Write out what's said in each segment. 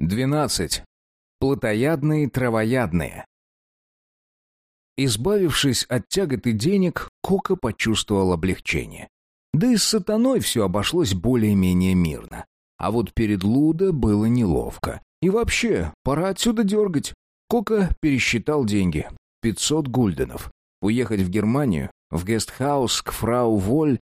12. Плотоядные травоядные. Избавившись от тяготы денег, Кока почувствовал облегчение. Да и с сатаной все обошлось более-менее мирно. А вот перед Луда было неловко. И вообще, пора отсюда дергать. Кока пересчитал деньги. 500 гульденов. Уехать в Германию, в гестхаус к фрау Воль.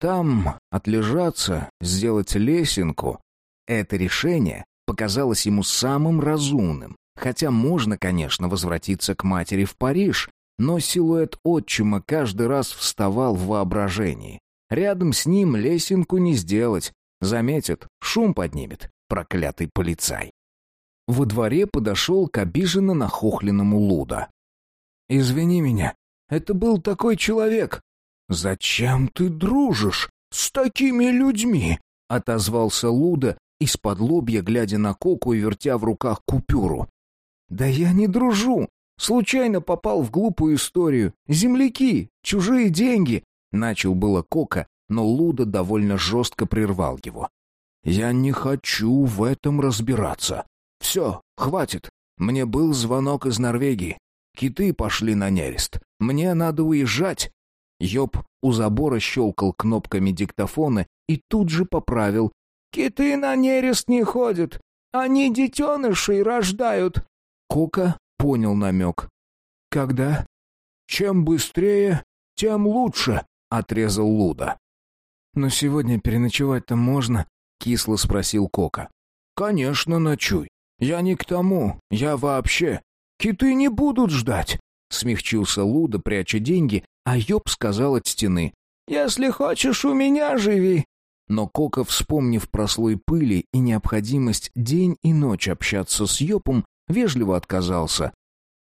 Там отлежаться, сделать лесенку. Это решение показалось ему самым разумным. Хотя можно, конечно, возвратиться к матери в Париж, но силуэт отчима каждый раз вставал в воображении. Рядом с ним лесенку не сделать. Заметит, шум поднимет, проклятый полицай. Во дворе подошел к обиженно нахохленному Луда. «Извини меня, это был такой человек». «Зачем ты дружишь с такими людьми?» — отозвался Луда, из-под лобья, глядя на Коку и вертя в руках купюру. «Да я не дружу. Случайно попал в глупую историю. Земляки, чужие деньги!» Начал было Кока, но Луда довольно жестко прервал его. «Я не хочу в этом разбираться. Все, хватит. Мне был звонок из Норвегии. Киты пошли на нерест. Мне надо уезжать». Йоб у забора щелкал кнопками диктофона и тут же поправил, Киты на нерест не ходят. Они детенышей рождают. Кока понял намек. Когда? Чем быстрее, тем лучше, отрезал Луда. Но сегодня переночевать-то можно? Кисло спросил Кока. Конечно, ночуй. Я не к тому. Я вообще. Киты не будут ждать. Смягчился Луда, пряча деньги, а Йоб сказал от стены. «Если хочешь, у меня живи. Но Кока, вспомнив про слой пыли и необходимость день и ночь общаться с Йопом, вежливо отказался.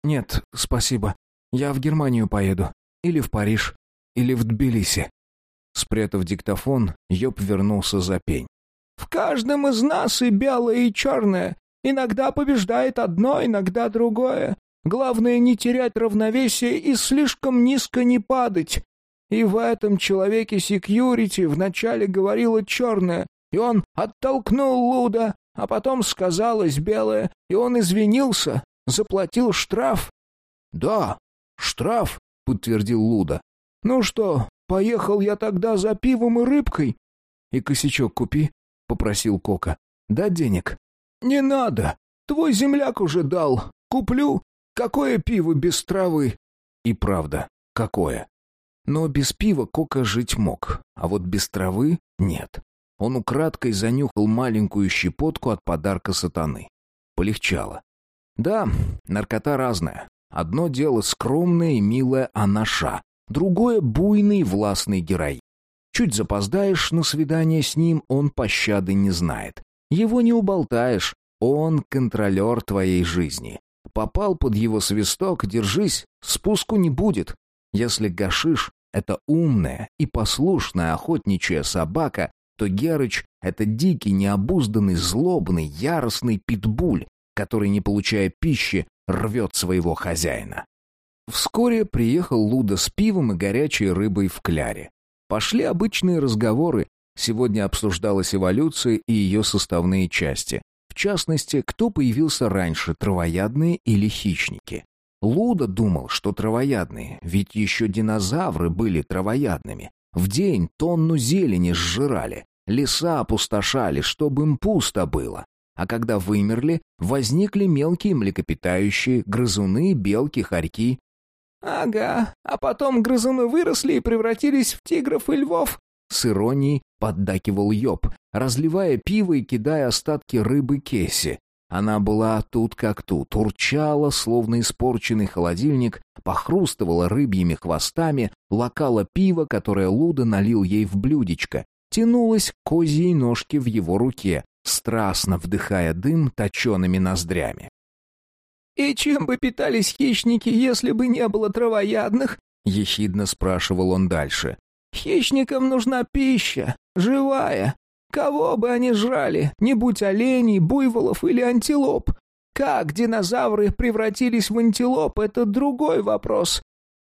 «Нет, спасибо. Я в Германию поеду. Или в Париж. Или в Тбилиси». Спрятав диктофон, Йоп вернулся за пень. «В каждом из нас и белое, и черное. Иногда побеждает одно, иногда другое. Главное не терять равновесие и слишком низко не падать. И в этом человеке секьюрити вначале говорила черное, и он оттолкнул Луда, а потом сказалось белое, и он извинился, заплатил штраф. «Да, штраф», — подтвердил Луда. «Ну что, поехал я тогда за пивом и рыбкой?» «И косячок купи», — попросил Кока. «Дать денег?» «Не надо. Твой земляк уже дал. Куплю. Какое пиво без травы?» И правда, какое? Но без пива Кока жить мог, а вот без травы нет. Он украдкой занюхал маленькую щепотку от подарка сатаны. Полегчало. Да, наркота разная. Одно дело скромная и милая анаша, другое — буйный властный герой. Чуть запоздаешь на свидание с ним, он пощады не знает. Его не уболтаешь, он контролер твоей жизни. Попал под его свисток, держись, спуску не будет. Если гашиш это умная и послушная охотничья собака, то Герыч — это дикий, необузданный, злобный, яростный питбуль, который, не получая пищи, рвет своего хозяина. Вскоре приехал Луда с пивом и горячей рыбой в кляре. Пошли обычные разговоры. Сегодня обсуждалась эволюция и ее составные части. В частности, кто появился раньше, травоядные или хищники. Луда думал, что травоядные, ведь еще динозавры были травоядными. В день тонну зелени сжирали, леса опустошали, чтобы им пусто было. А когда вымерли, возникли мелкие млекопитающие, грызуны, белки, хорьки. «Ага, а потом грызуны выросли и превратились в тигров и львов», — с иронией поддакивал Йоб, разливая пиво и кидая остатки рыбы Кесси. Она была тут как тут, урчала, словно испорченный холодильник, похрустывала рыбьими хвостами, лакала пиво, которое Луда налил ей в блюдечко, тянулась к козьей ножке в его руке, страстно вдыхая дым точеными ноздрями. «И чем бы питались хищники, если бы не было травоядных?» — ехидно спрашивал он дальше. «Хищникам нужна пища, живая, Кого бы они жрали, не будь оленей, буйволов или антилоп? Как динозавры превратились в антилоп, это другой вопрос.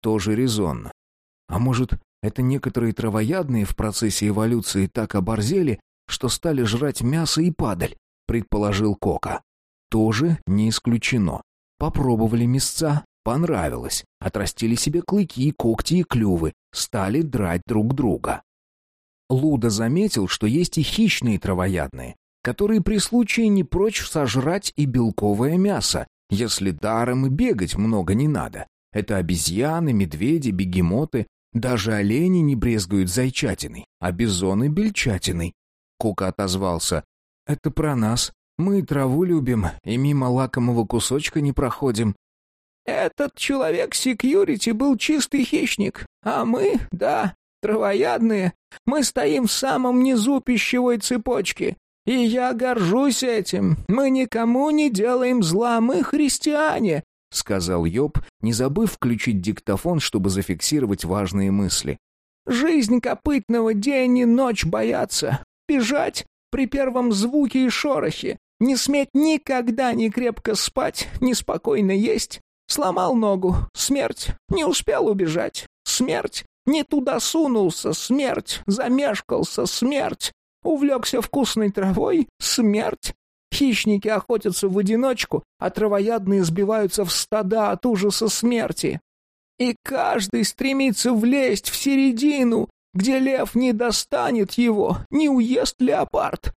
Тоже резонно. А может, это некоторые травоядные в процессе эволюции так оборзели, что стали жрать мясо и падаль, предположил Кока. Тоже не исключено. Попробовали мясца, понравилось. Отрастили себе клыки, когти и клювы, стали драть друг друга. Луда заметил, что есть и хищные травоядные, которые при случае не прочь сожрать и белковое мясо, если даром и бегать много не надо. Это обезьяны, медведи, бегемоты, даже олени не брезгуют зайчатиной, а бизоны — бельчатиной. Кука отозвался. «Это про нас. Мы траву любим и мимо лакомого кусочка не проходим». «Этот человек секьюрити был чистый хищник, а мы, да, травоядные. Мы стоим в самом низу пищевой цепочки. И я горжусь этим. Мы никому не делаем зла, мы христиане, — сказал Йоб, не забыв включить диктофон, чтобы зафиксировать важные мысли. «Жизнь копытного день и ночь бояться. Бежать при первом звуке и шорохе. Не сметь никогда не крепко спать, неспокойно есть. Сломал ногу. Смерть. Не успел убежать. Смерть. Не туда сунулся. Смерть. Замешкался. Смерть. Увлекся вкусной травой. Смерть. Хищники охотятся в одиночку, а травоядные сбиваются в стада от ужаса смерти. И каждый стремится влезть в середину, где лев не достанет его, не уест леопард.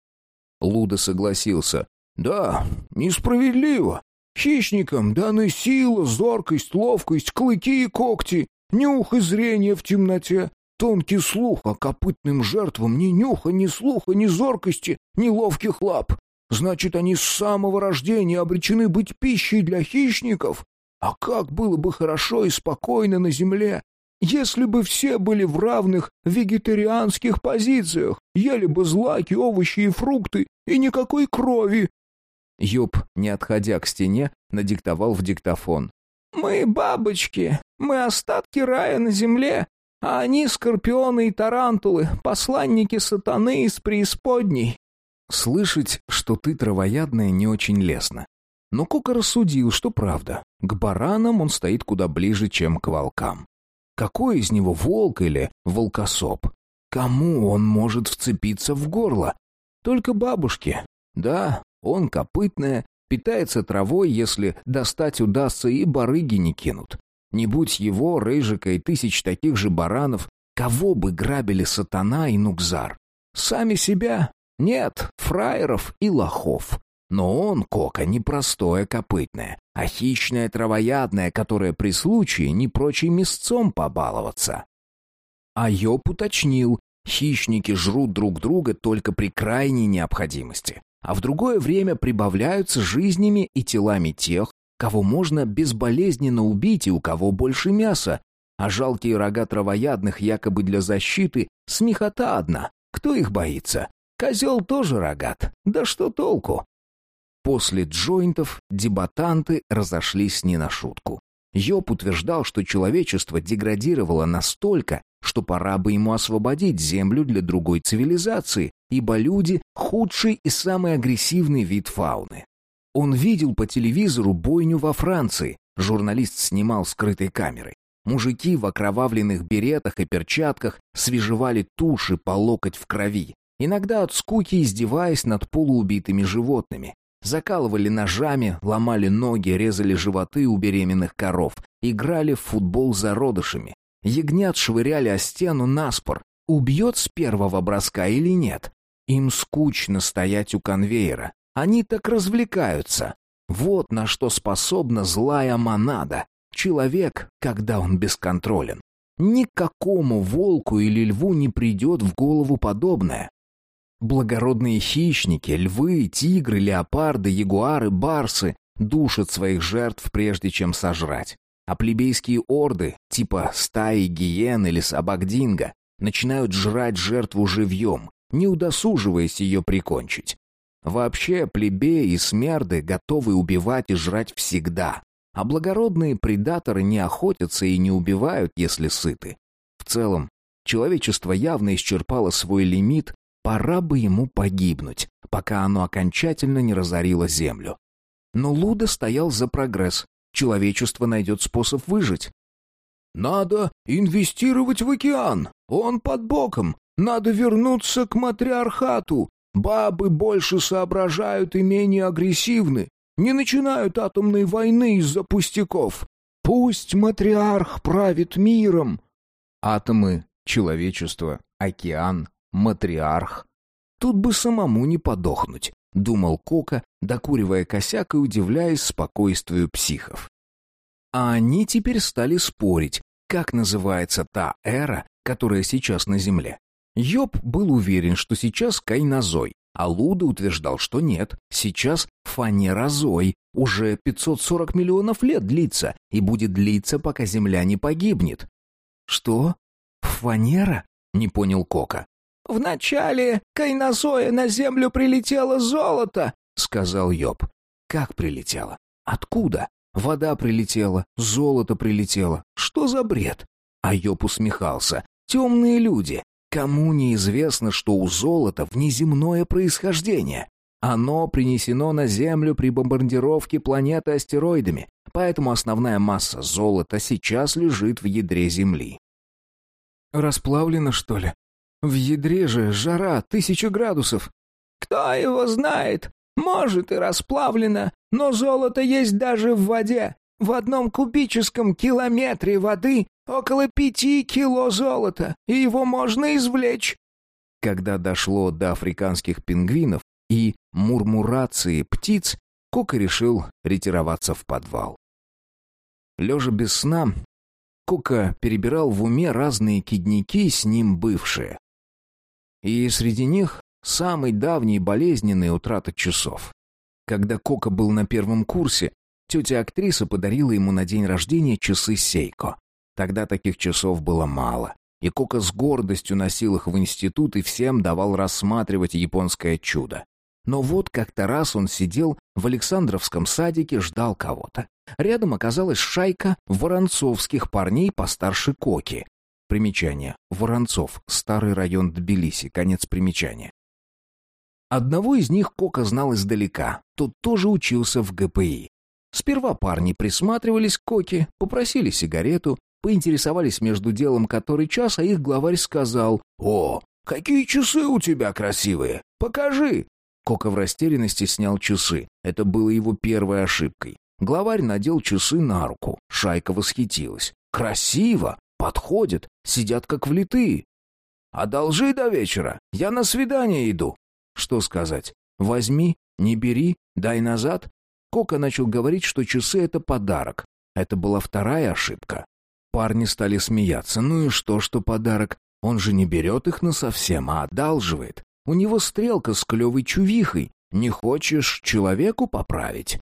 Луда согласился. «Да, несправедливо. Хищникам даны сила, зоркость, ловкость, клыки и когти, нюх и зрение в темноте, тонкий слух, а копытным жертвам ни нюха, ни слуха, ни зоркости, ни ловких лап. Значит, они с самого рождения обречены быть пищей для хищников. А как было бы хорошо и спокойно на земле, если бы все были в равных вегетарианских позициях, ели бы злаки, овощи и фрукты, и никакой крови. Ёб, не отходя к стене, надиктовал в диктофон. «Мы бабочки, мы остатки рая на земле, а они скорпионы и тарантулы, посланники сатаны из преисподней. Слышать, что ты травоядная, не очень лестно. Но Кока рассудил, что правда. К баранам он стоит куда ближе, чем к волкам. Какой из него волк или волкосоп? Кому он может вцепиться в горло? Только бабушке. Да, он копытная, питается травой, если достать удастся, и барыги не кинут. Не будь его, Рыжика и тысяч таких же баранов, кого бы грабили сатана и нукзар? Сами себя, нет, фраеров и лохов. Но он, Кока, не простое копытное, а хищное травоядное, которое при случае не прочь мясцом побаловаться. А Йоп уточнил, хищники жрут друг друга только при крайней необходимости, а в другое время прибавляются жизнями и телами тех, кого можно безболезненно убить и у кого больше мяса, а жалкие рога травоядных якобы для защиты смехота одна. Кто их боится? Козел тоже рогат. Да что толку? После джойнтов дебатанты разошлись не на шутку. Йоп утверждал, что человечество деградировало настолько, что пора бы ему освободить Землю для другой цивилизации, ибо люди — худший и самый агрессивный вид фауны. Он видел по телевизору бойню во Франции, журналист снимал скрытой камерой. Мужики в окровавленных беретах и перчатках свежевали туши по локоть в крови, иногда от скуки издеваясь над полуубитыми животными. Закалывали ножами, ломали ноги, резали животы у беременных коров, играли в футбол за родышами. Ягнят швыряли о стену наспор. Убьет с первого броска или нет? Им скучно стоять у конвейера. Они так развлекаются. Вот на что способна злая монада. Человек, когда он бесконтролен. Никакому волку или льву не придет в голову подобное. Благородные хищники, львы, тигры, леопарды, ягуары, барсы душат своих жертв, прежде чем сожрать. А плебейские орды, типа стаи гиен или собак динго, начинают жрать жертву живьем, не удосуживаясь ее прикончить. Вообще, плебеи и смерды готовы убивать и жрать всегда, а благородные предаторы не охотятся и не убивают, если сыты. В целом, человечество явно исчерпало свой лимит Пора бы ему погибнуть, пока оно окончательно не разорило землю. Но Луда стоял за прогресс. Человечество найдет способ выжить. «Надо инвестировать в океан. Он под боком. Надо вернуться к матриархату. Бабы больше соображают и менее агрессивны, не начинают атомной войны из-за пустяков. Пусть матриарх правит миром. Атомы, человечество, океан, матриарх. Тут бы самому не подохнуть, думал Кока, докуривая косяк и удивляясь спокойствию психов. А они теперь стали спорить, как называется та эра, которая сейчас на Земле. Йоб был уверен, что сейчас кайнозой, а Луда утверждал, что нет, сейчас фанерозой, уже 540 миллионов лет длится и будет длиться, пока Земля не погибнет. «Что? Фанера?» — не понял Кока. «В начале кайнозоя на Землю прилетело золото», — сказал Йоб. «Как прилетело? Откуда? Вода прилетела, золото прилетело. Что за бред?» А Йоб усмехался. «Темные люди. Кому неизвестно, что у золота внеземное происхождение? Оно принесено на Землю при бомбардировке планеты астероидами, поэтому основная масса золота сейчас лежит в ядре Земли. Расплавлено, что ли? В ядре же жара тысяча градусов. Кто его знает? Может и расплавлено, но золото есть даже в воде. В одном кубическом километре воды около пяти кило золота, и его можно извлечь. Когда дошло до африканских пингвинов и мурмурации птиц, Кока решил ретироваться в подвал. Лежа без сна, Кока перебирал в уме разные кидники с ним бывшие. И среди них самый давний болезненный утрата часов. Когда Кока был на первом курсе, Тетя-актриса подарила ему на день рождения часы Сейко. Тогда таких часов было мало. И Кока с гордостью носил их в институт и всем давал рассматривать японское чудо. Но вот как-то раз он сидел в Александровском садике, ждал кого-то. Рядом оказалась шайка воронцовских парней постарше Коки. Примечание. Воронцов. Старый район Тбилиси. Конец примечания. Одного из них Кока знал издалека. Тот тоже учился в ГПИ. Сперва парни присматривались к Коке, попросили сигарету, поинтересовались между делом который час, а их главарь сказал «О, какие часы у тебя красивые! Покажи!» Кока в растерянности снял часы. Это было его первой ошибкой. Главарь надел часы на руку. Шайка восхитилась. «Красиво! Подходят! Сидят как влитые!» «Одолжи до вечера! Я на свидание иду!» Что сказать? «Возьми, не бери, дай назад?» Кока начал говорить, что часы — это подарок. Это была вторая ошибка. Парни стали смеяться. Ну и что, что подарок? Он же не берет их насовсем, а одалживает. У него стрелка с клевой чувихой. Не хочешь человеку поправить?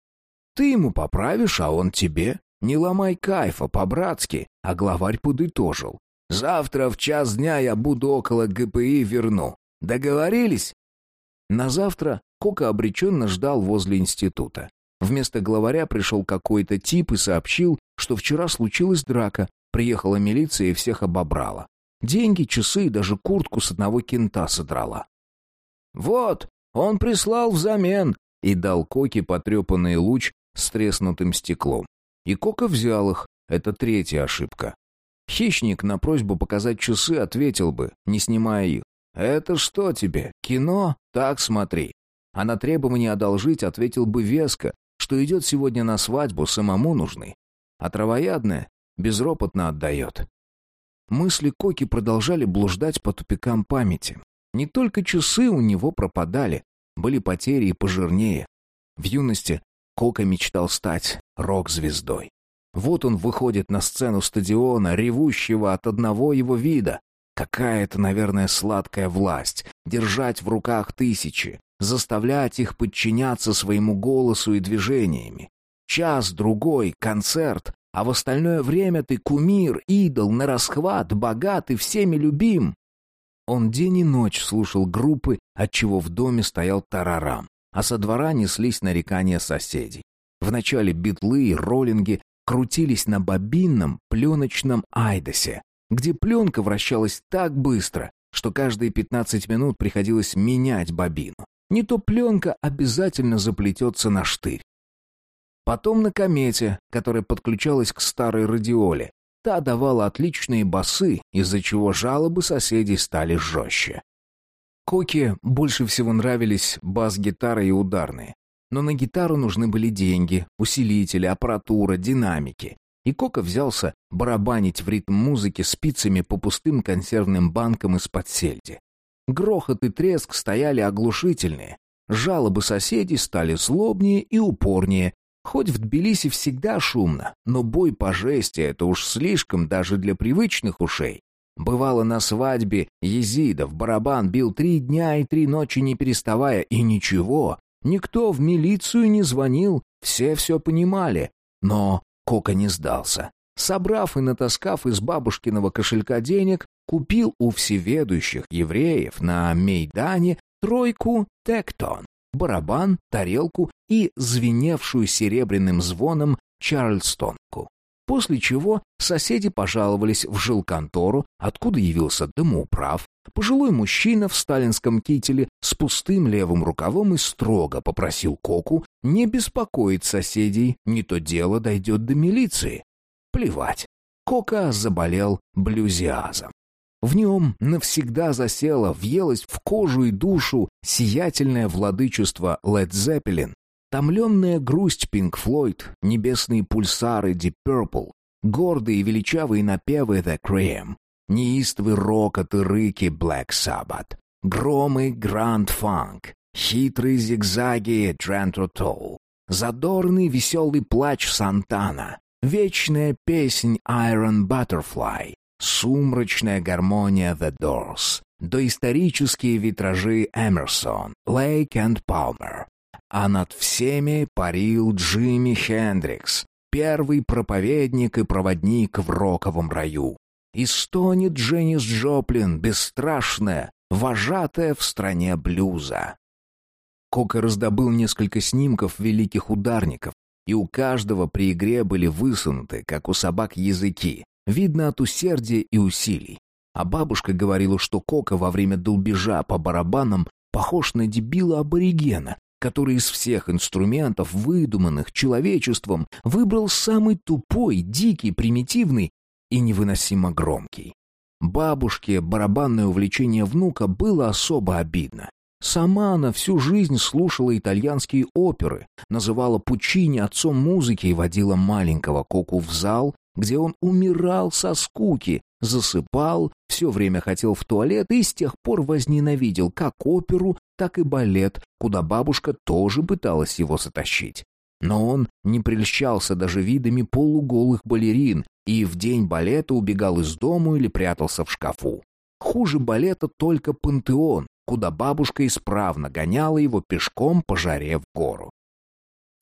Ты ему поправишь, а он тебе. Не ломай кайфа, по-братски. А главарь подытожил. Завтра в час дня я буду около ГПИ верну. Договорились? На завтра Кока обреченно ждал возле института. Вместо главаря пришел какой-то тип и сообщил, что вчера случилась драка, приехала милиция и всех обобрала. Деньги, часы и даже куртку с одного кента содрала. «Вот, он прислал взамен!» и дал Коке потрепанный луч с треснутым стеклом. И Кока взял их, это третья ошибка. Хищник на просьбу показать часы ответил бы, не снимая их. «Это что тебе, кино? Так смотри». А на требование одолжить ответил бы веско, что идет сегодня на свадьбу, самому нужны. А травоядная безропотно отдает. Мысли Коки продолжали блуждать по тупикам памяти. Не только часы у него пропадали, были потери и пожирнее. В юности Кока мечтал стать рок-звездой. Вот он выходит на сцену стадиона, ревущего от одного его вида. Какая это, наверное, сладкая власть — держать в руках тысячи, заставлять их подчиняться своему голосу и движениями. Час-другой, концерт, а в остальное время ты кумир, идол, на расхват, богат и всеми любим. Он день и ночь слушал группы, отчего в доме стоял тарарам, а со двора неслись нарекания соседей. Вначале битлы и роллинги крутились на бобинном пленочном айдосе, где пленка вращалась так быстро, что каждые пятнадцать минут приходилось менять бобину. Не то пленка обязательно заплетется на штырь. Потом на комете, которая подключалась к старой радиоле. Та давала отличные басы, из-за чего жалобы соседей стали жестче. Коке больше всего нравились бас-гитара и ударные. Но на гитару нужны были деньги, усилители, аппаратура, динамики. И Кока взялся барабанить в ритм музыки спицами по пустым консервным банкам из-под сельди. Грохот и треск стояли оглушительные. Жалобы соседей стали злобнее и упорнее. Хоть в Тбилиси всегда шумно, но бой по жести — это уж слишком даже для привычных ушей. Бывало на свадьбе Езидов, барабан бил три дня и три ночи не переставая, и ничего, никто в милицию не звонил, все все понимали. Но Кока не сдался. Собрав и натаскав из бабушкиного кошелька денег, купил у всеведущих евреев на Мейдане тройку тектон, барабан, тарелку и звеневшую серебряным звоном чарльстонку. После чего соседи пожаловались в жилконтору, откуда явился домоуправ, пожилой мужчина в сталинском кителе с пустым левым рукавом и строго попросил Коку не беспокоить соседей, не то дело дойдет до милиции. Плевать. Кока заболел блюзиазом. В нем навсегда засело, въелось в кожу и душу сиятельное владычество Лед Зеппелин, Томленная грусть Пинк Флойд, небесные пульсары Deep Purple, гордые и величавые напевы The Cream, неистовый рокот и рыки Black Sabbath, громы Grand Funk, хитрые зигзаги Джентро Толл, задорный веселый плач Сантана, вечная песнь Iron Butterfly, сумрачная гармония The Doors, доисторические витражи Эмерсон, Лейк and Палмер, а над всеми парил Джимми Хендрикс, первый проповедник и проводник в роковом раю. И стонет Дженнис Джоплин, бесстрашная, вожатая в стране блюза. Кока раздобыл несколько снимков великих ударников, и у каждого при игре были высунуты, как у собак, языки, видно от усердия и усилий. А бабушка говорила, что Кока во время долбежа по барабанам похож на дебила аборигена, который из всех инструментов, выдуманных человечеством, выбрал самый тупой, дикий, примитивный и невыносимо громкий. Бабушке барабанное увлечение внука было особо обидно. Сама она всю жизнь слушала итальянские оперы, называла Пучини отцом музыки и водила маленького Коку в зал, где он умирал со скуки, засыпал, все время хотел в туалет и с тех пор возненавидел как оперу, так и балет, куда бабушка тоже пыталась его затащить. Но он не прельщался даже видами полуголых балерин и в день балета убегал из дому или прятался в шкафу. Хуже балета только пантеон, куда бабушка исправно гоняла его пешком по жаре в гору.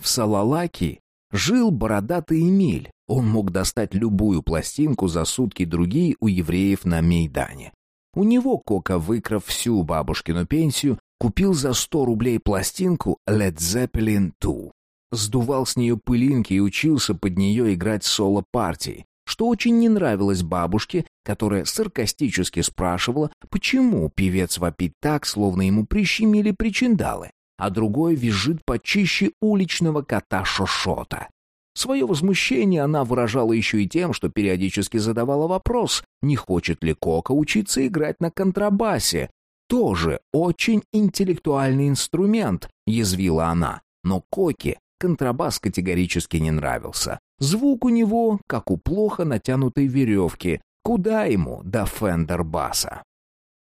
В Салалаки жил бородатый Эмиль. Он мог достать любую пластинку за сутки другие у евреев на Мейдане. У него Кока, выкрав всю бабушкину пенсию, купил за сто рублей пластинку Led Zeppelin 2. Сдувал с нее пылинки и учился под нее играть соло-партии, что очень не нравилось бабушке, которая саркастически спрашивала, почему певец вопит так, словно ему прищемили причиндалы, а другой визжит почище уличного кота Шошота. Свое возмущение она выражала еще и тем, что периодически задавала вопрос, не хочет ли Кока учиться играть на контрабасе. Тоже очень интеллектуальный инструмент, язвила она, но Коке контрабас категорически не нравился. Звук у него, как у плохо натянутой веревки, куда ему до фендер-баса.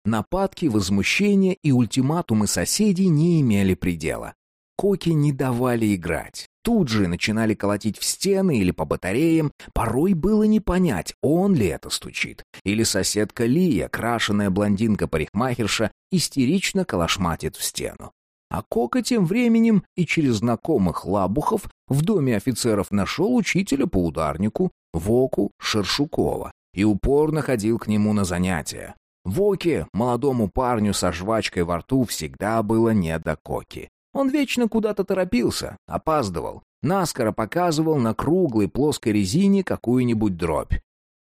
Нападки, возмущения и ультиматумы соседей не имели предела. Коки не давали играть. Тут же начинали колотить в стены или по батареям. Порой было не понять, он ли это стучит. Или соседка Лия, крашеная блондинка-парикмахерша, истерично калашматит в стену. А Кока тем временем и через знакомых лабухов в доме офицеров нашел учителя по ударнику Воку Шершукова и упорно ходил к нему на занятия. Воке, молодому парню со жвачкой во рту, всегда было не до Коки. Он вечно куда-то торопился, опаздывал, наскоро показывал на круглой плоской резине какую-нибудь дробь.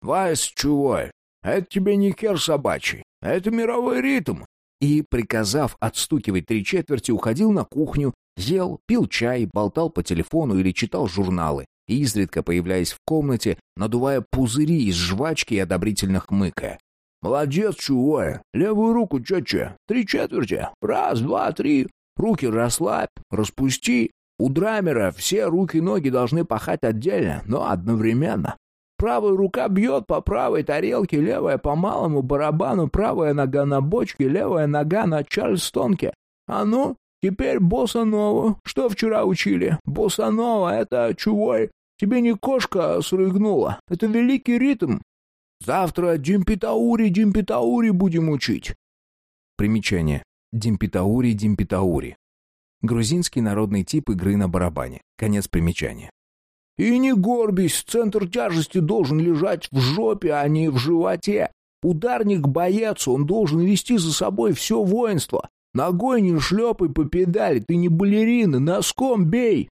«Вайс, чувой, это тебе не кер собачий, это мировой ритм!» И, приказав отстукивать три четверти, уходил на кухню, ел, пил чай, болтал по телефону или читал журналы, изредка появляясь в комнате, надувая пузыри из жвачки и одобрительно хмыкая. Молодец, чувое. Левую руку четче. Три четверти. Раз, два, три. Руки расслабь, распусти. У драмера все руки и ноги должны пахать отдельно, но одновременно. Правая рука бьет по правой тарелке, левая по малому барабану, правая нога на бочке, левая нога на чарльстонке. А ну, теперь босса-нова. Что вчера учили? Босса-нова — это чувой. Тебе не кошка срыгнула. Это великий ритм. Завтра Димпитаури, Димпитаури будем учить. Примечание. Димпитаури, Димпитаури. Грузинский народный тип игры на барабане. Конец примечания. И не горбись, центр тяжести должен лежать в жопе, а не в животе. Ударник боец, он должен вести за собой все воинство. Ногой не шлепай по педали, ты не балерина, носком бей.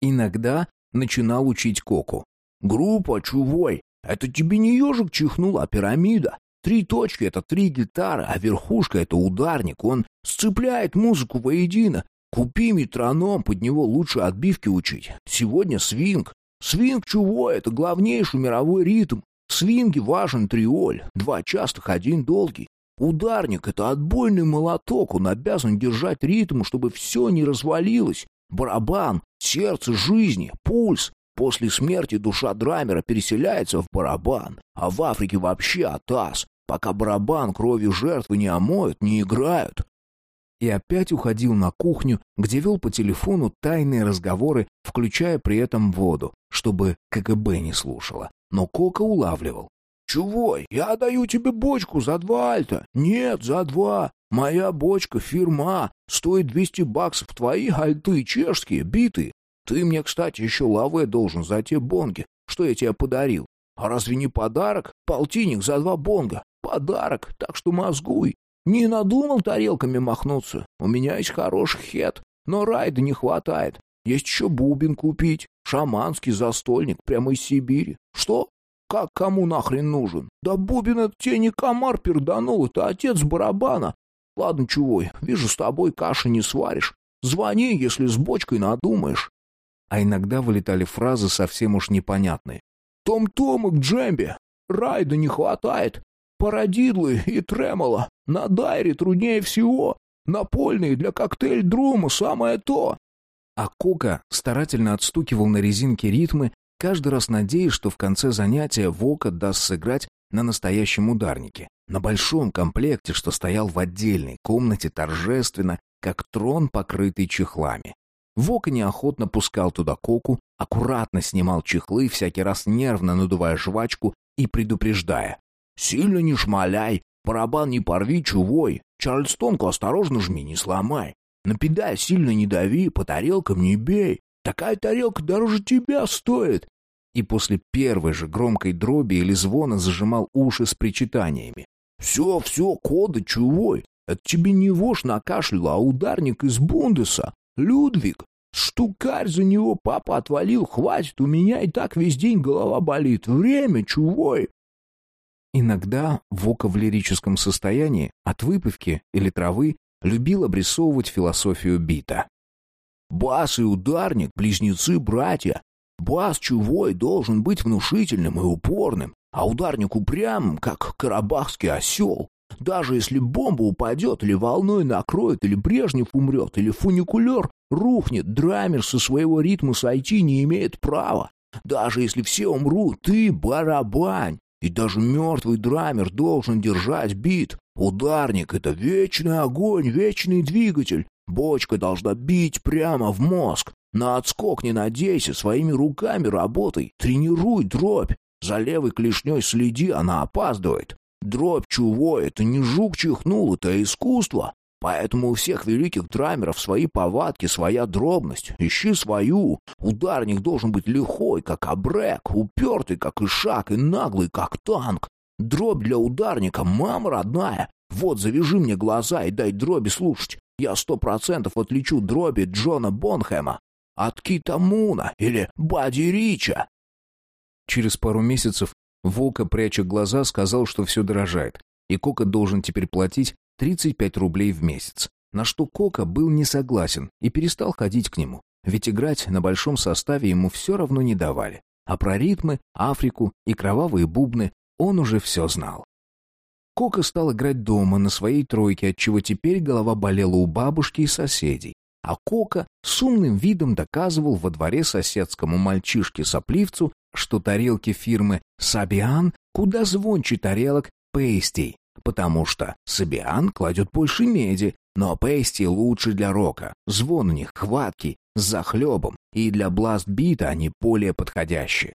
Иногда начинал учить Коку. Группа, чувой, это тебе не ежик чихнул, а пирамида. Три точки — это три гитары, а верхушка — это ударник. Он сцепляет музыку воедино. Купи метроном, под него лучше отбивки учить. Сегодня свинг. Свинг чего? Это главнейший мировой ритм. В свинге важен триоль. Два частых, один долгий. Ударник — это отбойный молоток. Он обязан держать ритм, чтобы все не развалилось. Барабан — сердце жизни, пульс. После смерти душа драмера переселяется в барабан, а в Африке вообще атас. Пока барабан кровью жертвы не омоют, не играют. И опять уходил на кухню, где вел по телефону тайные разговоры, включая при этом воду, чтобы КГБ не слушала. Но Кока улавливал. «Чего? Я даю тебе бочку за два альта. Нет, за два. Моя бочка, фирма, стоит двести баксов. Твои альты чешские, биты. Ты мне, кстати, еще лаве должен за те бонги, что я тебе подарил. А разве не подарок? Полтинник за два бонга. Подарок, так что мозгуй. Не надумал тарелками махнуться. У меня есть хороший хет, но райда не хватает. Есть еще бубен купить, шаманский застольник прямо из Сибири. Что? Как кому нахрен нужен? Да бубен это тебе не комар перданул, это отец барабана. Ладно, чувой, вижу, с тобой каши не сваришь. Звони, если с бочкой надумаешь а иногда вылетали фразы совсем уж непонятные. «Том-том к джембе! Райда не хватает! Парадидлы и тремоло! На дайре труднее всего! Напольные для коктейль-друма самое то!» А Кока старательно отстукивал на резинке ритмы, каждый раз надеясь, что в конце занятия Вока даст сыграть на настоящем ударнике, на большом комплекте, что стоял в отдельной комнате торжественно, как трон, покрытый чехлами. Вока неохотно пускал туда коку, аккуратно снимал чехлы, всякий раз нервно надувая жвачку и предупреждая. «Сильно не шмаляй, барабан не порви чувой, Чарльстонку осторожно жми, не сломай. На педаль сильно не дави, по тарелкам не бей. Такая тарелка дороже тебя стоит». И после первой же громкой дроби или звона зажимал уши с причитаниями. «Все, все, коды чувой, это тебе не вошь накашлял, а ударник из Бундеса. Людвиг, штукарь за него папа отвалил, хватит, у меня и так весь день голова болит. Время, чувой. Иногда Вока в лирическом состоянии, от выпивки или травы, любил обрисовывать философию бита. Бас и ударник — близнецы-братья. Бас чувой должен быть внушительным и упорным, а ударник упрямым, как карабахский осел. Даже если бомба упадет, или волной накроет, или Брежнев умрет, или фуникулер рухнет, драмер со своего ритма сойти не имеет права. Даже если все умрут, ты барабань. И даже мертвый драмер должен держать бит. Ударник — это вечный огонь, вечный двигатель. Бочка должна бить прямо в мозг. На отскок не надейся, своими руками работай, тренируй дробь. За левой клешней следи, она опаздывает. Дробь чего? Это не жук чихнул, это искусство. Поэтому у всех великих драмеров свои повадки, своя дробность. Ищи свою. Ударник должен быть лихой, как обрек, упертый, как ишак, и наглый, как танк. Дробь для ударника, мама родная. Вот, завяжи мне глаза и дай дроби слушать. Я сто процентов отличу дроби Джона Бонхэма от Кита Муна или Бади Рича. Через пару месяцев Вока, пряча глаза, сказал, что все дорожает, и Кока должен теперь платить 35 рублей в месяц. На что Кока был не согласен и перестал ходить к нему, ведь играть на большом составе ему все равно не давали. А про ритмы, Африку и кровавые бубны он уже все знал. Кока стал играть дома на своей тройке, отчего теперь голова болела у бабушки и соседей. А Кока с умным видом доказывал во дворе соседскому мальчишке-сопливцу, что тарелки фирмы «Sabian» куда звонче тарелок «Paiste», потому что «Sabian» кладет больше меди, но «Paiste» лучше для рока, звон у них хваткий, с захлебом, и для бласт-бита они более подходящие.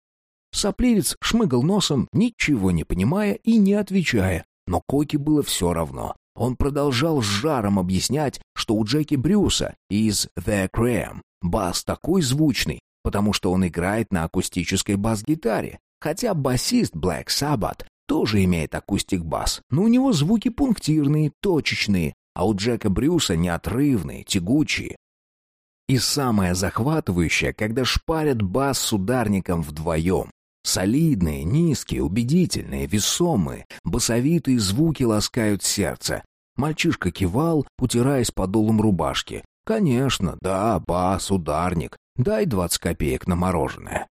Сопливец шмыгал носом, ничего не понимая и не отвечая, но Коке было все равно. Он продолжал с жаром объяснять, что у Джеки Брюса из The Cram бас такой звучный, потому что он играет на акустической бас-гитаре, хотя басист Black Sabbath тоже имеет акустик-бас, но у него звуки пунктирные, точечные, а у Джека Брюса неотрывные, тягучие. И самое захватывающее, когда шпарят бас с ударником вдвоем. Солидные, низкие, убедительные, весомые, басовитые звуки ласкают сердце. Мальчишка кивал, утираясь подолом рубашки. «Конечно, да, бас, ударник. Дай двадцать копеек на мороженое».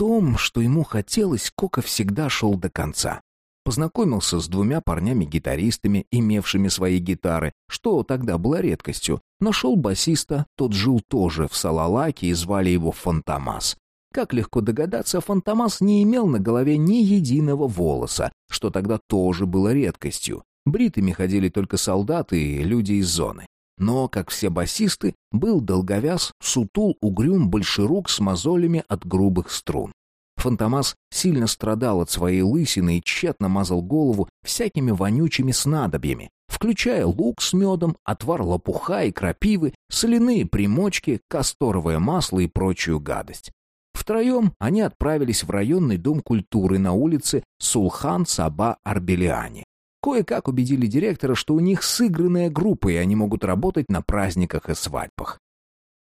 Том, что ему хотелось, Кока всегда шел до конца. Познакомился с двумя парнями-гитаристами, имевшими свои гитары, что тогда было редкостью. Нашел басиста, тот жил тоже в Салалаке и звали его Фантомас. Как легко догадаться, Фантомас не имел на голове ни единого волоса, что тогда тоже было редкостью. Бритыми ходили только солдаты и люди из зоны. Но, как все басисты, был долговяз, сутул, угрюм, большерук с мозолями от грубых струн. Фантомас сильно страдал от своей лысины и тщетно мазал голову всякими вонючими снадобьями, включая лук с медом, отвар лопуха и крапивы, соляные примочки, касторовое масло и прочую гадость. Втроем они отправились в районный дом культуры на улице Сулхан-Саба-Арбелиани. Кое-как убедили директора, что у них сыгранная группа, и они могут работать на праздниках и свадьбах.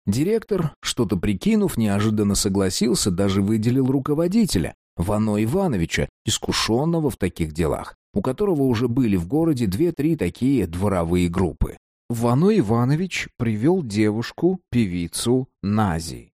Директор, что-то прикинув, неожиданно согласился, даже выделил руководителя, Вано Ивановича, искушенного в таких делах, у которого уже были в городе две-три такие дворовые группы. Вано Иванович привел девушку, певицу Нази.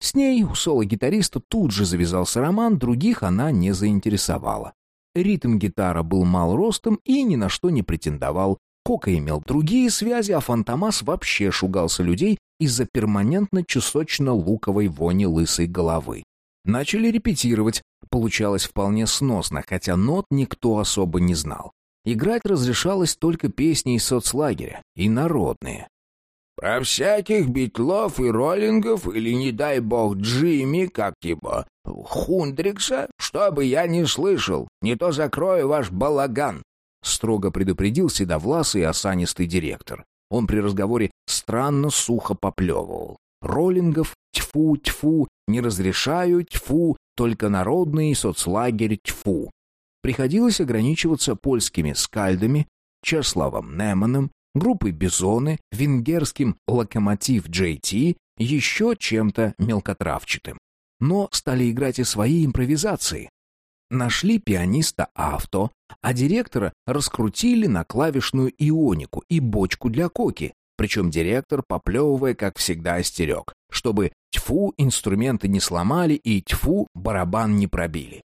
С ней у соло-гитариста тут же завязался роман, других она не заинтересовала. Ритм-гитара был мал ростом и ни на что не претендовал. Кока имел другие связи, а Фантомас вообще шугался людей из-за перманентно-чесочно-луковой вони лысой головы. Начали репетировать. Получалось вполне сносно, хотя нот никто особо не знал. Играть разрешалось только песни из соцлагеря и народные. Про всяких битлов и роллингов или, не дай бог, Джимми, как его, Хундрикса, чтобы я не слышал, не то закрою ваш балаган», — строго предупредил седовласый осанистый директор. Он при разговоре странно сухо поплевывал. Роллингов, тьфу-тьфу, не разрешаю, тьфу, только народный соцлагерь, тьфу. Приходилось ограничиваться польскими скальдами, Чеславом Неманом, группой «Бизоны», венгерским «Локомотив JT», еще чем-то мелкотравчатым. Но стали играть и свои импровизации. Нашли пианиста авто, а директора раскрутили на клавишную ионику и бочку для коки, причем директор, поплевывая, как всегда, остерег, чтобы тьфу инструменты не сломали и тьфу барабан не пробили.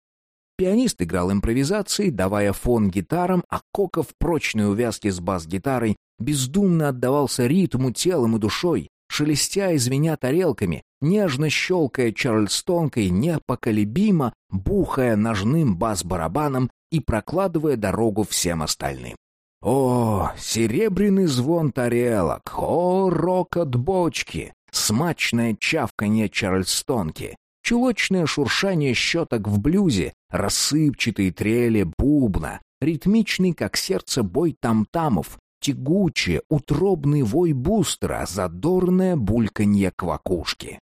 Пианист играл импровизацией, давая фон гитарам, а Кока в прочной увязке с бас-гитарой бездумно отдавался ритму телом и душой, шелестя и звеня тарелками, нежно щелкая чарльстонкой, непоколебимо, бухая ножным бас-барабаном и прокладывая дорогу всем остальным. О, серебряный звон тарелок, о, рокот бочки, смачное чавканье чарльстонки, чулочное шуршание щеток в блюзе, рассыпчатые трели бубна, ритмичный, как сердце, бой там-тамов, тягучее, утробный вой бустера, задорное бульканье квакушки.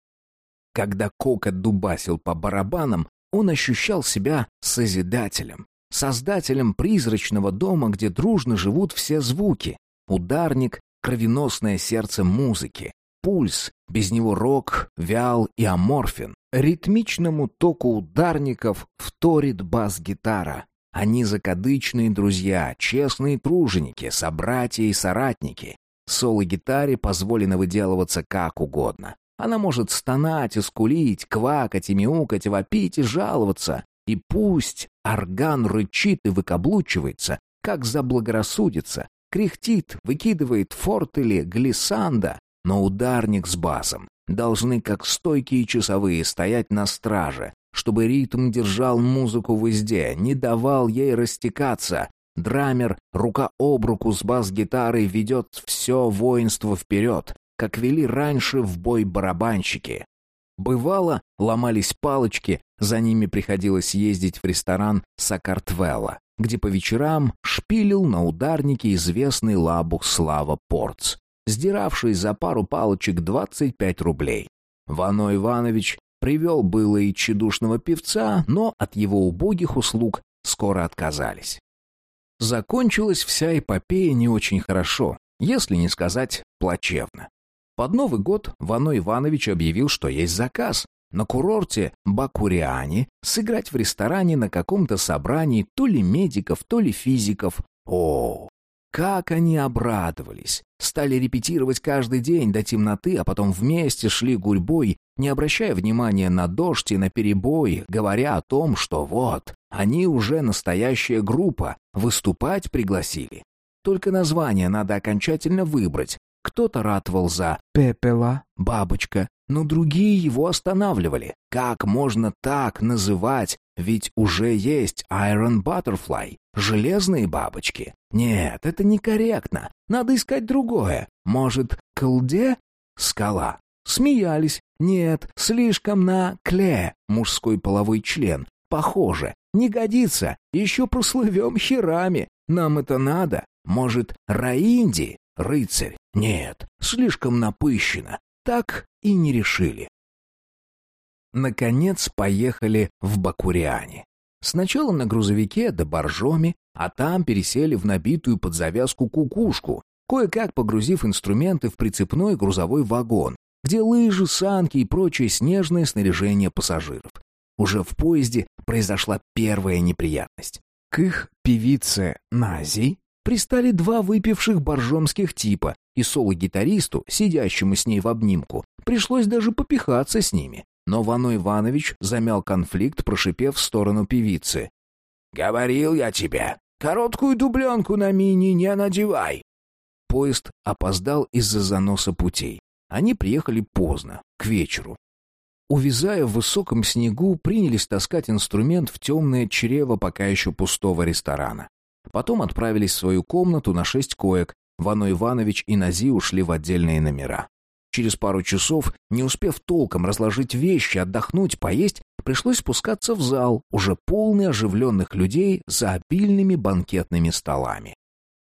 Когда Кокот дубасил по барабанам, он ощущал себя созидателем, создателем призрачного дома, где дружно живут все звуки. Ударник, кровеносное сердце музыки, пульс, без него рок, вял и аморфин. Ритмичному току ударников вторит бас-гитара. Они закадычные друзья, честные труженики, собратья и соратники. Соло-гитаре позволено выделываться как угодно. Она может стонать и квакать и мяукать, вопить и жаловаться. И пусть орган рычит и выкаблучивается, как заблагорассудится, кряхтит, выкидывает форт или глиссанда, но ударник с басом должны, как стойкие часовые, стоять на страже, чтобы ритм держал музыку в узде, не давал ей растекаться. Драмер рука об руку с бас-гитарой ведет все воинство вперед, как вели раньше в бой барабанщики. Бывало, ломались палочки, за ними приходилось ездить в ресторан Сакартвелла, где по вечерам шпилил на ударнике известный лабух Слава Портс, сдиравший за пару палочек 25 рублей. Вано Иванович привел было и тщедушного певца, но от его убогих услуг скоро отказались. Закончилась вся эпопея не очень хорошо, если не сказать плачевно. Под Новый год Вано Иванович объявил, что есть заказ на курорте Бакуриане сыграть в ресторане на каком-то собрании то ли медиков, то ли физиков. О, как они обрадовались! Стали репетировать каждый день до темноты, а потом вместе шли гурьбой, не обращая внимания на дождь и на перебои, говоря о том, что вот, они уже настоящая группа, выступать пригласили. Только название надо окончательно выбрать. Кто-то ратовал за «Пепела», «Бабочка», но другие его останавливали. Как можно так называть, ведь уже есть Iron Butterfly, железные бабочки. Нет, это некорректно. Надо искать другое. Может, колде? Скала. Смеялись. Нет, слишком на кле, мужской половой член. Похоже. Не годится. Еще прослывем херами. Нам это надо. Может, Раинди? Рыцарь? Нет, слишком напыщенно. Так и не решили. Наконец поехали в Бакуриане. Сначала на грузовике до Боржоми, а там пересели в набитую под завязку кукушку, кое-как погрузив инструменты в прицепной грузовой вагон, где лыжи, санки и прочее снежное снаряжение пассажиров. Уже в поезде произошла первая неприятность. К их певице Нази пристали два выпивших боржомских типа, и соло-гитаристу, сидящему с ней в обнимку, пришлось даже попихаться с ними. Но Вано Иванович замял конфликт, прошипев в сторону певицы. «Говорил я тебе, короткую дубленку на мини не надевай!» Поезд опоздал из-за заноса путей. Они приехали поздно, к вечеру. Увязая в высоком снегу, принялись таскать инструмент в темное чрево пока еще пустого ресторана. Потом отправились в свою комнату на шесть коек. Вано Иванович и Нази ушли в отдельные номера. Через пару часов, не успев толком разложить вещи, отдохнуть, поесть, пришлось спускаться в зал, уже полный оживленных людей за обильными банкетными столами.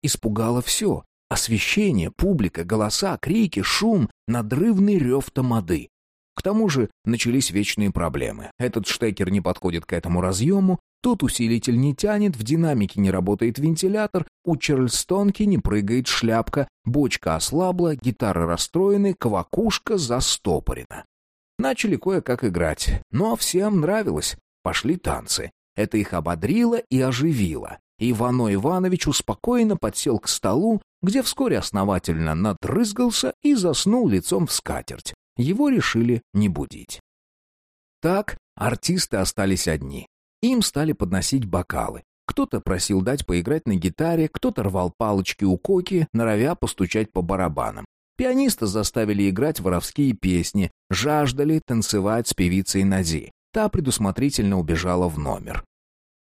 Испугало все. Освещение, публика, голоса, крики, шум, надрывный рев тамады. К тому же начались вечные проблемы. Этот штекер не подходит к этому разъему, тот усилитель не тянет, в динамике не работает вентилятор, у Чарльстонки не прыгает шляпка, бочка ослабла, гитары расстроены, квакушка застопорена. Начали кое-как играть, но всем нравилось. Пошли танцы. Это их ободрило и оживило. Ивано Иванович успокоенно подсел к столу, где вскоре основательно надрызгался и заснул лицом в скатерть. Его решили не будить. Так артисты остались одни. Им стали подносить бокалы. Кто-то просил дать поиграть на гитаре, кто-то рвал палочки у коки, норовя постучать по барабанам. Пианиста заставили играть воровские песни, жаждали танцевать с певицей Нади. Та предусмотрительно убежала в номер.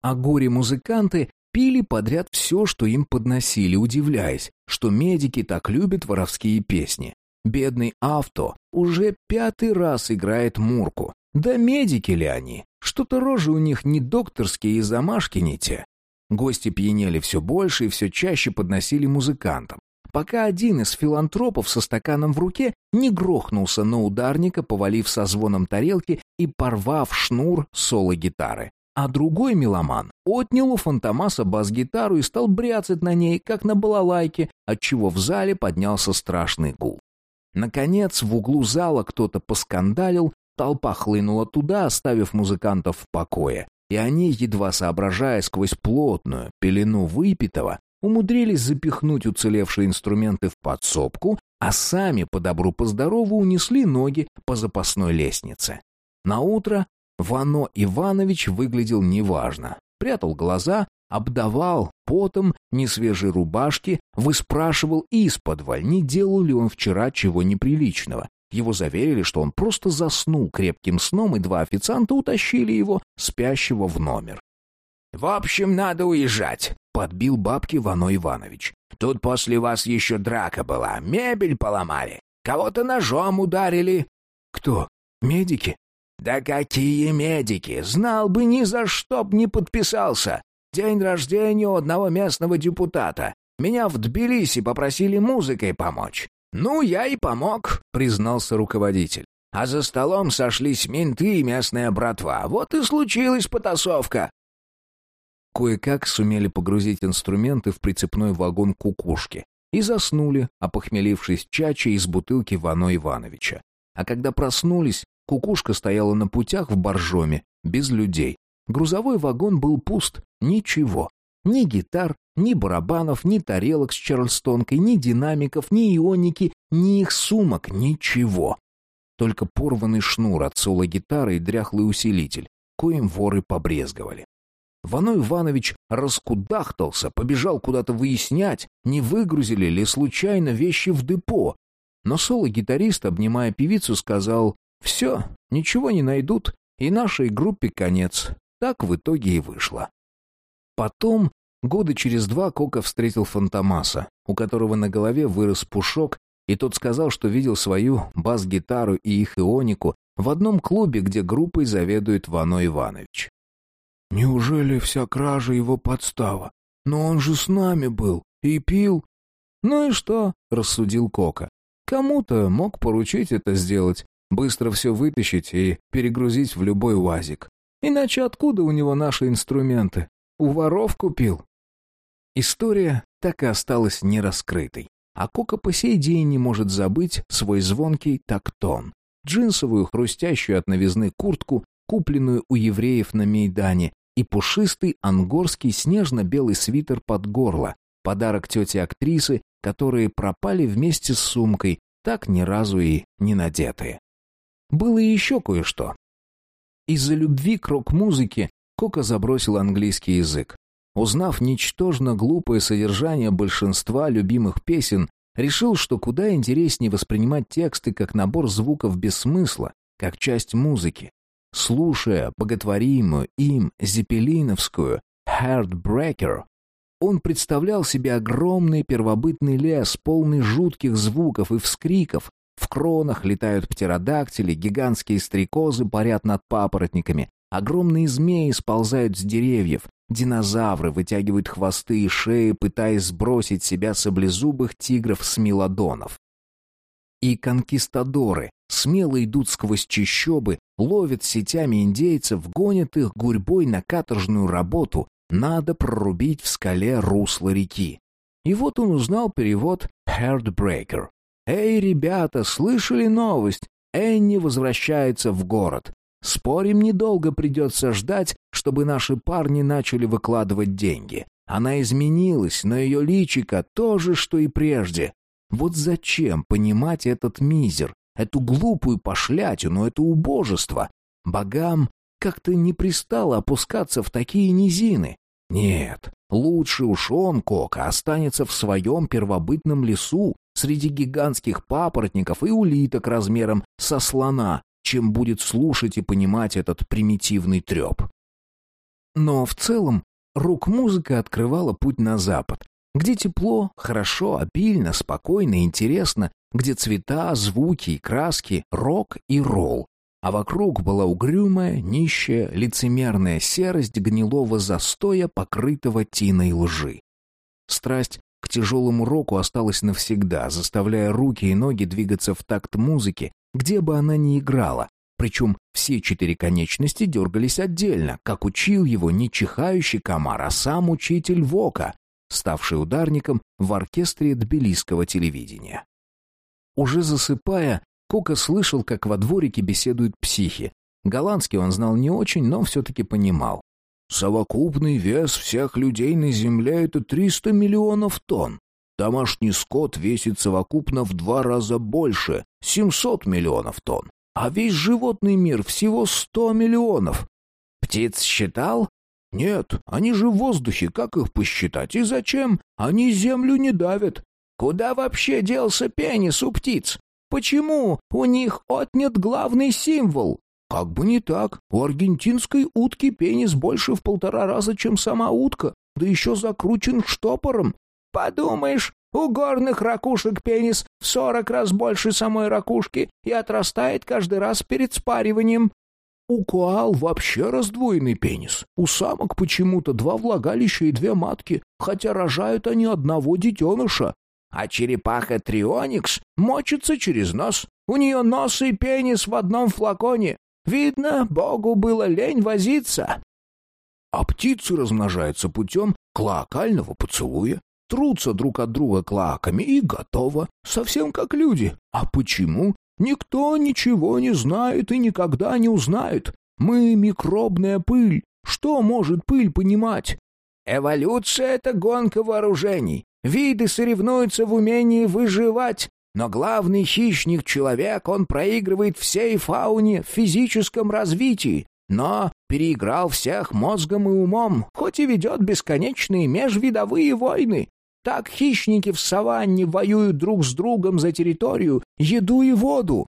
А горе-музыканты пили подряд все, что им подносили, удивляясь, что медики так любят воровские песни. Бедный авто уже пятый раз играет Мурку. Да медики ли они? Что-то рожи у них не докторские и замашки не те. Гости пьянели все больше и все чаще подносили музыкантам, пока один из филантропов со стаканом в руке не грохнулся на ударника, повалив со звоном тарелки и порвав шнур соло-гитары. А другой меломан отнял у Фантомаса бас-гитару и стал бряцать на ней, как на балалайке, отчего в зале поднялся страшный гул. Наконец, в углу зала кто-то поскандалил, Толпа хлынула туда, оставив музыкантов в покое, и они, едва соображая сквозь плотную пелену выпитого, умудрились запихнуть уцелевшие инструменты в подсобку, а сами по добру по здорову унесли ноги по запасной лестнице. На утро Вано Иванович выглядел неважно. Прятал глаза, обдавал потом несвежей рубашки, выспрашивал из-под не делал ли он вчера чего неприличного. Его заверили, что он просто заснул крепким сном, и два официанта утащили его, спящего, в номер. «В общем, надо уезжать», — подбил бабки Вано Иванович. «Тут после вас еще драка была, мебель поломали, кого-то ножом ударили». «Кто? Медики?» «Да какие медики! Знал бы ни за что б не подписался! День рождения у одного местного депутата. Меня в Тбилиси попросили музыкой помочь. Ну, я и помог», — признался руководитель. «А за столом сошлись менты и местная братва. Вот и случилась потасовка». Кое-как сумели погрузить инструменты в прицепной вагон кукушки и заснули, опохмелившись чачей из бутылки Вано Ивановича. А когда проснулись, Кукушка стояла на путях в боржоме, без людей. Грузовой вагон был пуст, ничего. Ни гитар, ни барабанов, ни тарелок с чарльстонкой, ни динамиков, ни ионики, ни их сумок, ничего. Только порванный шнур от соло-гитары и дряхлый усилитель, коим воры побрезговали. Вано Иванович раскудахтался, побежал куда-то выяснять, не выгрузили ли случайно вещи в депо. Но соло-гитарист, обнимая певицу, сказал все, ничего не найдут, и нашей группе конец. Так в итоге и вышло. Потом, года через два, Кока встретил Фантомаса, у которого на голове вырос пушок, и тот сказал, что видел свою бас-гитару и их ионику в одном клубе, где группой заведует Вано Иванович. «Неужели вся кража его подстава? Но он же с нами был и пил». «Ну и что?» — рассудил Кока. «Кому-то мог поручить это сделать, Быстро все вытащить и перегрузить в любой УАЗик. Иначе откуда у него наши инструменты? У воров купил. История так и осталась нераскрытой. А Кока по сей день не может забыть свой звонкий тактон. Джинсовую, хрустящую от новизны куртку, купленную у евреев на Мейдане, и пушистый ангорский снежно-белый свитер под горло, подарок тете актрисы, которые пропали вместе с сумкой, так ни разу и не надетые. Было еще кое-что. Из-за любви к рок-музыке Кока забросил английский язык. Узнав ничтожно глупое содержание большинства любимых песен, решил, что куда интереснее воспринимать тексты как набор звуков без смысла, как часть музыки. Слушая боготворимую им зепелиновскую «Heartbreaker», он представлял себе огромный первобытный лес, полный жутких звуков и вскриков, в кронах летают птеродактили, гигантские стрекозы парят над папоротниками, огромные змеи сползают с деревьев, динозавры вытягивают хвосты и шеи, пытаясь сбросить себя саблезубых тигров с мелодонов. И конкистадоры смело идут сквозь чащобы, ловят сетями индейцев, гонят их гурьбой на каторжную работу, надо прорубить в скале русло реки. И вот он узнал перевод «Heartbreaker», «Эй, ребята, слышали новость? Энни возвращается в город. Спорим, недолго придется ждать, чтобы наши парни начали выкладывать деньги. Она изменилась, но ее личико то же, что и прежде. Вот зачем понимать этот мизер, эту глупую пошлятину, это убожество? Богам как-то не пристало опускаться в такие низины. Нет, лучше уж он, Кока, останется в своем первобытном лесу, среди гигантских папоротников и улиток размером со слона, чем будет слушать и понимать этот примитивный треп. Но в целом рок-музыка открывала путь на запад, где тепло, хорошо, обильно, спокойно, интересно, где цвета, звуки и краски, рок и ролл. А вокруг была угрюмая, нищая, лицемерная серость гнилого застоя, покрытого тиной лжи. Страсть к тяжелому року осталась навсегда, заставляя руки и ноги двигаться в такт музыки, где бы она ни играла. Причем все четыре конечности дергались отдельно, как учил его не чихающий комар, а сам учитель Вока, ставший ударником в оркестре тбилисского телевидения. Уже засыпая, Кока слышал, как во дворике беседуют психи. Голландский он знал не очень, но все-таки понимал. Совокупный вес всех людей на Земле — это 300 миллионов тонн. Домашний скот весит совокупно в два раза больше — 700 миллионов тонн. а весь животный мир всего сто миллионов. Птиц считал? Нет, они же в воздухе, как их посчитать? И зачем? Они землю не давят. Куда вообще делся пенис у птиц? Почему у них отнят главный символ? Как бы не так. У аргентинской утки пенис больше в полтора раза, чем сама утка, да еще закручен штопором. Подумаешь, у горных ракушек пенис в сорок раз больше самой ракушки и отрастает каждый раз перед спариванием. У коал вообще раздвоенный пенис. У самок почему-то два влагалища и две матки, хотя рожают они одного детеныша. А черепаха Трионикс мочится через нос. У нее нос и пенис в одном флаконе. Видно, Богу было лень возиться. А птицы размножаются путем клоакального поцелуя. Трутся друг от друга клаками и готово. Совсем как люди. А почему? Никто ничего не знает и никогда не узнает. Мы микробная пыль. Что может пыль понимать? Эволюция — это гонка вооружений. Виды соревнуются в умении выживать. Но главный хищник — человек, он проигрывает всей фауне в физическом развитии, но переиграл всех мозгом и умом, хоть и ведет бесконечные межвидовые войны. Так хищники в саванне воюют друг с другом за территорию, еду и воду.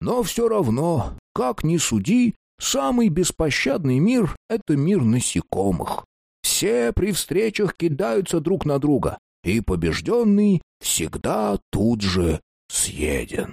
Но все равно, как ни суди, самый беспощадный мир — это мир насекомых. Все при встречах кидаются друг на друга, и побежденный всегда тут же съеден.